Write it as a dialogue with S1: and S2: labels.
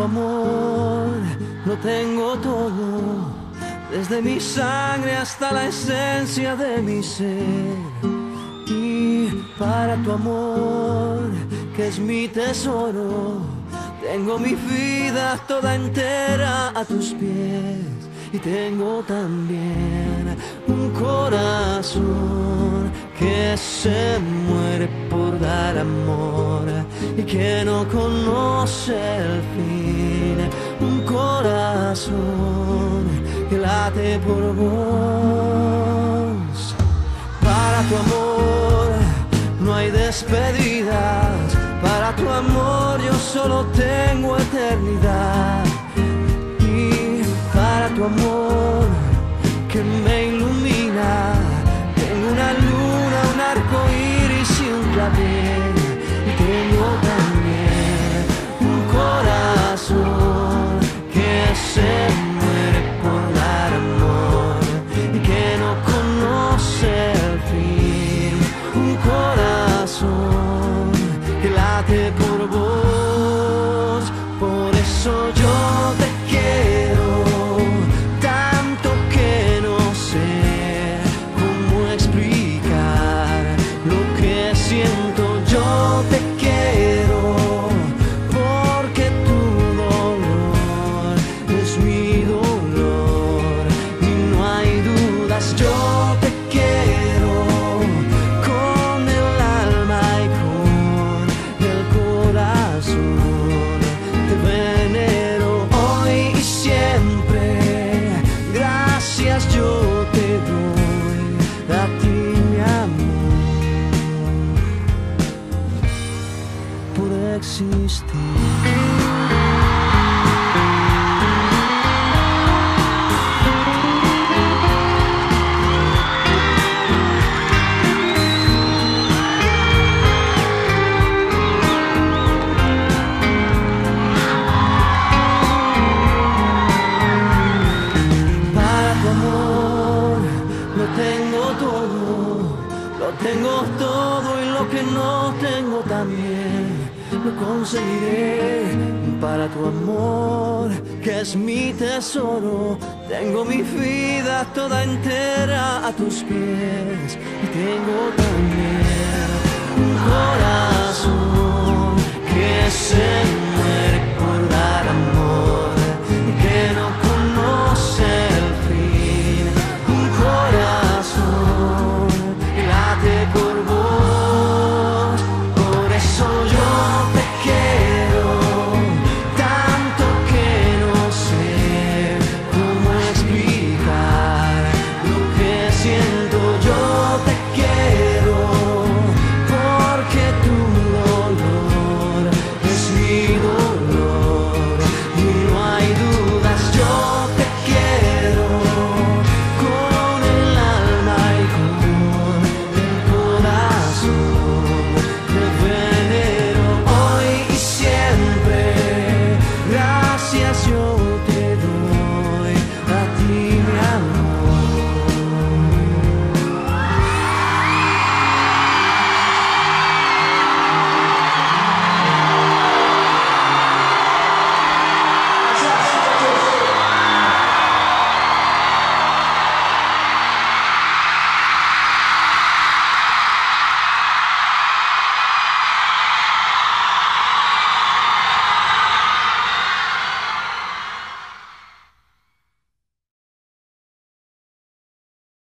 S1: tu amor lo tengo todo, desde mi sangre hasta la esencia de mi ser. Y para tu amor, que es mi tesoro, tengo mi vida toda entera a tus pies. Y tengo también un corazón que se muere por dar amor y que no conoce el fin. Corazón que late por vos. Para tu amor no hay despedidas. Para tu amor yo solo tengo eternidad. Y para tu amor que me fin. Un tengo todo y lo que no tengo también lo conseguiré. Para tu amor, que es mi tesoro, tengo mi vida toda entera a tus pies y tengo también un corazón